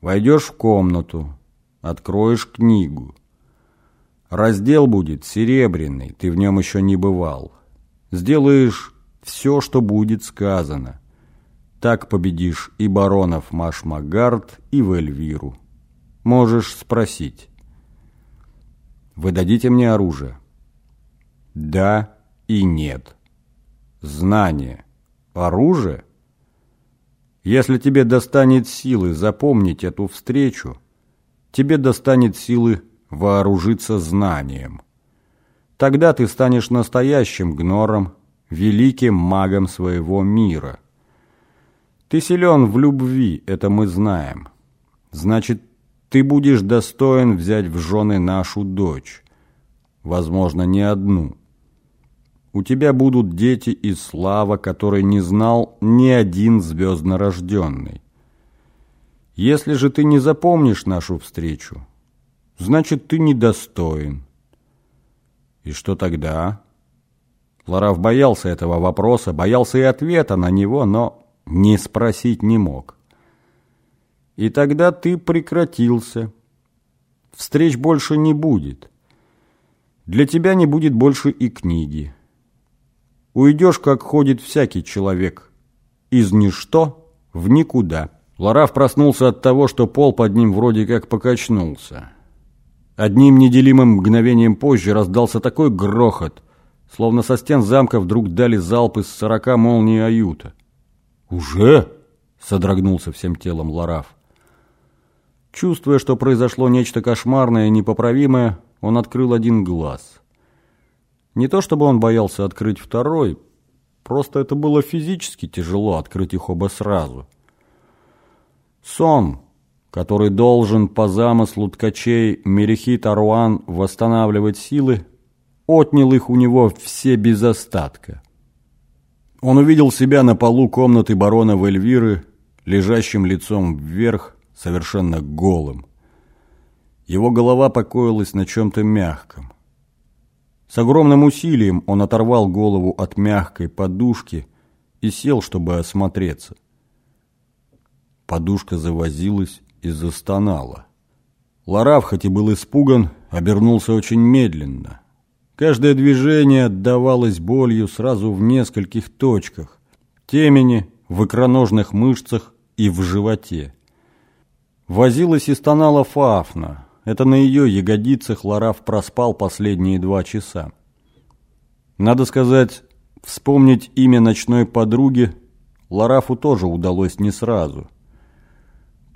Войдешь в комнату, откроешь книгу. Раздел будет серебряный, ты в нем еще не бывал. Сделаешь все, что будет сказано. Так победишь и баронов Машмагард, и в Эльвиру. Можешь спросить. Вы дадите мне оружие? Да и нет. Знание. Оружие? Если тебе достанет силы запомнить эту встречу, тебе достанет силы вооружиться знанием. Тогда ты станешь настоящим гнором, великим магом своего мира. Ты силен в любви, это мы знаем. Значит, ты будешь достоин взять в жены нашу дочь. Возможно, не одну. У тебя будут дети и слава, которой не знал ни один звезднорожденный. Если же ты не запомнишь нашу встречу, значит, ты недостоин. И что тогда? Лараф боялся этого вопроса, боялся и ответа на него, но не спросить не мог. И тогда ты прекратился. Встреч больше не будет. Для тебя не будет больше и книги. Уйдешь, как ходит всякий человек. Из ничто в никуда. Лараф проснулся от того, что пол под ним вроде как покачнулся. Одним неделимым мгновением позже раздался такой грохот, словно со стен замка вдруг дали залп из сорока молний Аюта. «Уже?» — содрогнулся всем телом Лараф. Чувствуя, что произошло нечто кошмарное и непоправимое, он открыл один глаз. Не то чтобы он боялся открыть второй, просто это было физически тяжело открыть их оба сразу. Сон который должен по замыслу ткачей Мерехит Аруан восстанавливать силы, отнял их у него все без остатка. Он увидел себя на полу комнаты барона Вельвиры, лежащим лицом вверх, совершенно голым. Его голова покоилась на чем-то мягком. С огромным усилием он оторвал голову от мягкой подушки и сел, чтобы осмотреться. Подушка завозилась и застонала. Лараф, хоть и был испуган, обернулся очень медленно. Каждое движение отдавалось болью сразу в нескольких точках – темени, в икроножных мышцах и в животе. Возилась и стонала Фафна. Это на ее ягодицах Лараф проспал последние два часа. Надо сказать, вспомнить имя ночной подруги Ларафу тоже удалось не сразу –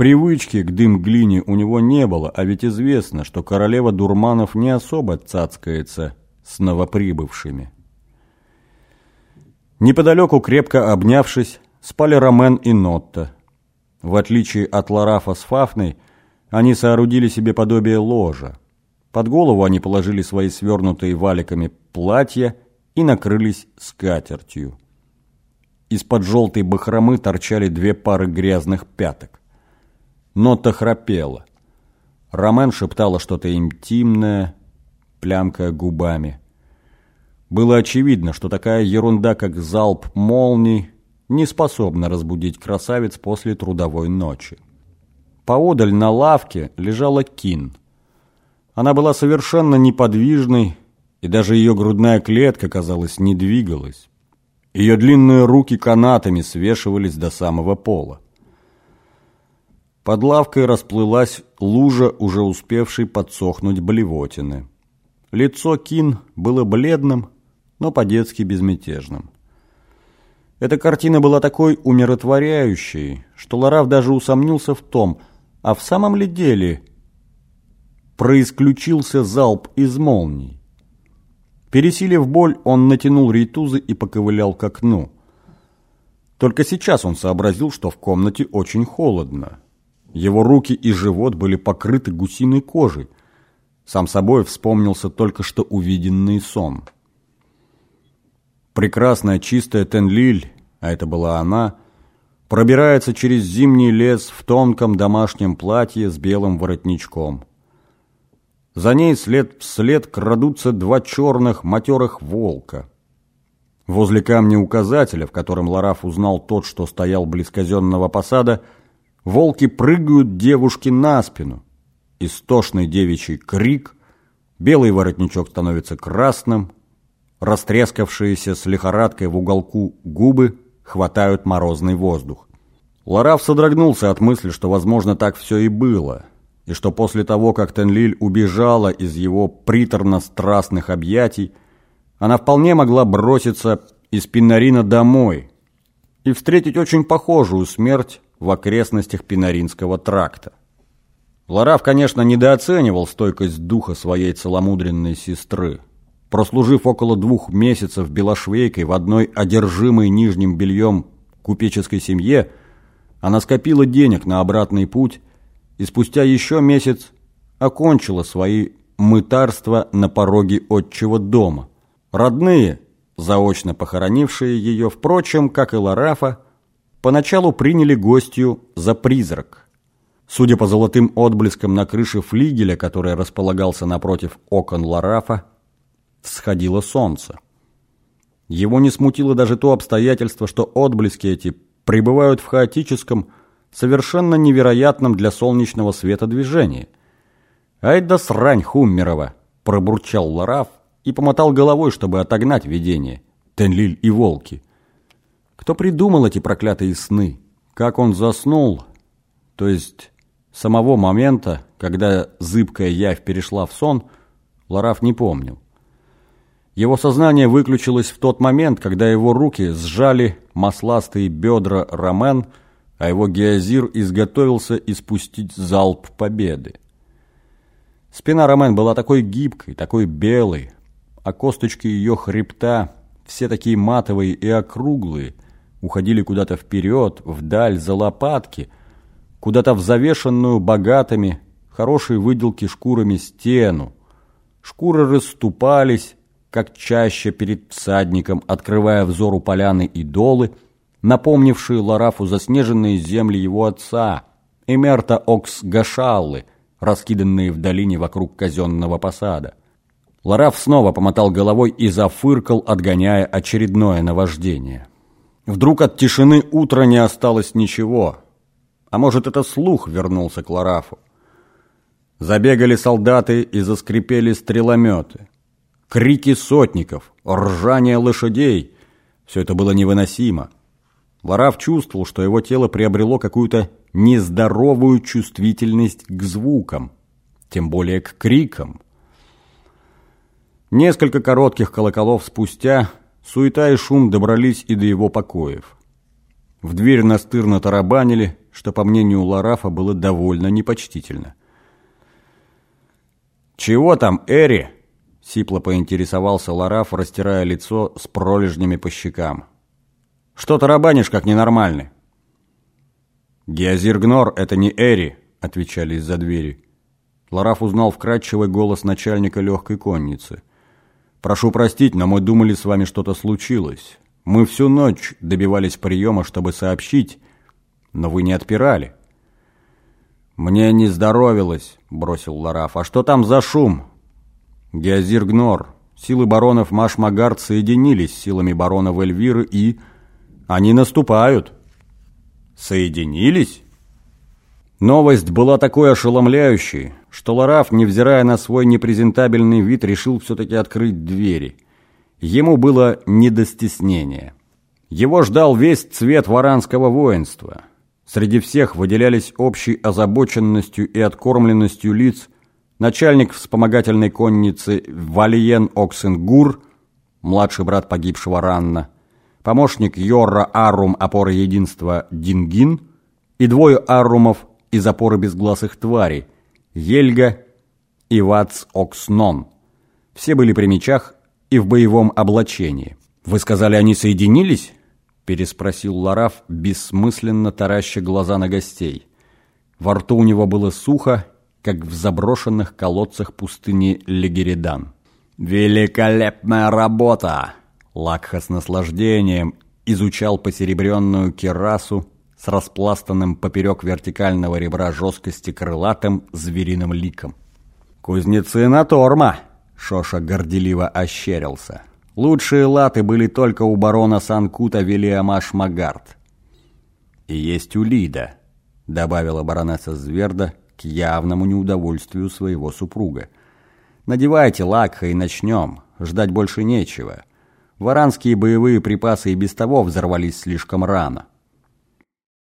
Привычки к дым-глине у него не было, а ведь известно, что королева дурманов не особо цацкается с новоприбывшими. Неподалеку, крепко обнявшись, спали Ромен и Нотта. В отличие от Ларафа с Фафной, они соорудили себе подобие ложа. Под голову они положили свои свернутые валиками платья и накрылись скатертью. Из-под желтой бахромы торчали две пары грязных пяток. Нота храпела. Ромен шептала что-то интимное, плямкая губами. Было очевидно, что такая ерунда, как залп молний, не способна разбудить красавиц после трудовой ночи. Поодаль на лавке лежала Кин. Она была совершенно неподвижной, и даже ее грудная клетка, казалось, не двигалась. Ее длинные руки канатами свешивались до самого пола. Под лавкой расплылась лужа, уже успевшей подсохнуть блевотины. Лицо Кин было бледным, но по-детски безмятежным. Эта картина была такой умиротворяющей, что Лараф даже усомнился в том, а в самом ли деле происключился залп из молний. Пересилив боль, он натянул рейтузы и поковылял к окну. Только сейчас он сообразил, что в комнате очень холодно. Его руки и живот были покрыты гусиной кожей. Сам собой вспомнился только что увиденный сон. Прекрасная чистая Тенлиль, а это была она, пробирается через зимний лес в тонком домашнем платье с белым воротничком. За ней след вслед крадутся два черных матерых волка. Возле камня указателя, в котором Лараф узнал тот, что стоял близ казенного посада, Волки прыгают девушке на спину. Истошный девичий крик. Белый воротничок становится красным. Растрескавшиеся с лихорадкой в уголку губы хватают морозный воздух. Лараф содрогнулся от мысли, что, возможно, так все и было, и что после того, как Тенлиль убежала из его приторно-страстных объятий, она вполне могла броситься из Пинарина домой и встретить очень похожую смерть в окрестностях Пинаринского тракта. Лараф, конечно, недооценивал стойкость духа своей целомудренной сестры. Прослужив около двух месяцев белошвейкой в одной одержимой нижним бельем купеческой семье, она скопила денег на обратный путь и спустя еще месяц окончила свои мытарства на пороге отчего дома. Родные, заочно похоронившие ее, впрочем, как и Ларафа, поначалу приняли гостью за призрак. Судя по золотым отблескам на крыше флигеля, который располагался напротив окон Ларафа, всходило солнце. Его не смутило даже то обстоятельство, что отблески эти пребывают в хаотическом, совершенно невероятном для солнечного света движении. «Ай да срань Хуммерова!» – пробурчал Лараф и помотал головой, чтобы отогнать видение. Тенлиль и волки. Кто придумал эти проклятые сны? Как он заснул? То есть самого момента, когда зыбкая явь перешла в сон, Лараф не помнил. Его сознание выключилось в тот момент, когда его руки сжали масластые бедра Ромен, а его геозир изготовился испустить залп победы. Спина Ромен была такой гибкой, такой белой, а косточки ее хребта, все такие матовые и округлые, уходили куда-то вперед, вдаль, за лопатки, куда-то в завешенную богатыми, хорошей выделки шкурами стену. Шкуры расступались, как чаще перед всадником, открывая взору поляны и долы, напомнившие Ларафу заснеженные земли его отца, Эмерта Окс Гашаллы, раскиданные в долине вокруг казенного посада. Лараф снова помотал головой и зафыркал, отгоняя очередное наваждение. Вдруг от тишины утра не осталось ничего. А может, это слух вернулся к Ларафу. Забегали солдаты и заскрипели стрелометы. Крики сотников, ржание лошадей – все это было невыносимо. Лараф чувствовал, что его тело приобрело какую-то нездоровую чувствительность к звукам, тем более к крикам. Несколько коротких колоколов спустя суета и шум добрались и до его покоев. В дверь настырно тарабанили, что, по мнению Ларафа, было довольно непочтительно. «Чего там, Эри?» Сипло поинтересовался Лараф, растирая лицо с пролежнями по щекам. «Что тарабанишь, как ненормальный?» «Геозиргнор — это не Эри», — отвечали из-за двери. Лараф узнал вкрадчивый голос начальника легкой конницы. «Прошу простить, но мы думали, с вами что-то случилось. Мы всю ночь добивались приема, чтобы сообщить, но вы не отпирали». «Мне не здоровилось», — бросил Лараф. «А что там за шум? Геозир Гнор. Силы баронов Машмагард соединились с силами баронов Эльвиры и... Они наступают. Соединились? Новость была такой ошеломляющей, что Лараф, невзирая на свой непрезентабельный вид, решил все-таки открыть двери. Ему было не до стеснения. Его ждал весь цвет варанского воинства. Среди всех выделялись общей озабоченностью и откормленностью лиц – начальник вспомогательной конницы Валиен Оксенгур, младший брат погибшего Ранна, помощник Йорра Аррум опоры единства Дингин и двое Аррумов из опоры безгласых тварей Ельга и Вац Окснон. Все были при мечах и в боевом облачении. «Вы сказали, они соединились?» переспросил Лараф, бессмысленно тараща глаза на гостей. Во рту у него было сухо, как в заброшенных колодцах пустыни Легеридан. «Великолепная работа!» Лакха с наслаждением изучал посеребренную керасу с распластанным поперек вертикального ребра жесткости крылатым звериным ликом. «Кузнецы на торма!» — Шоша горделиво ощерился. «Лучшие латы были только у барона Санкута Вильяма Шмагард. И есть у Лида», добавила баронесса Зверда к явному неудовольствию своего супруга. «Надевайте лакха и начнем. Ждать больше нечего. Варанские боевые припасы и без того взорвались слишком рано».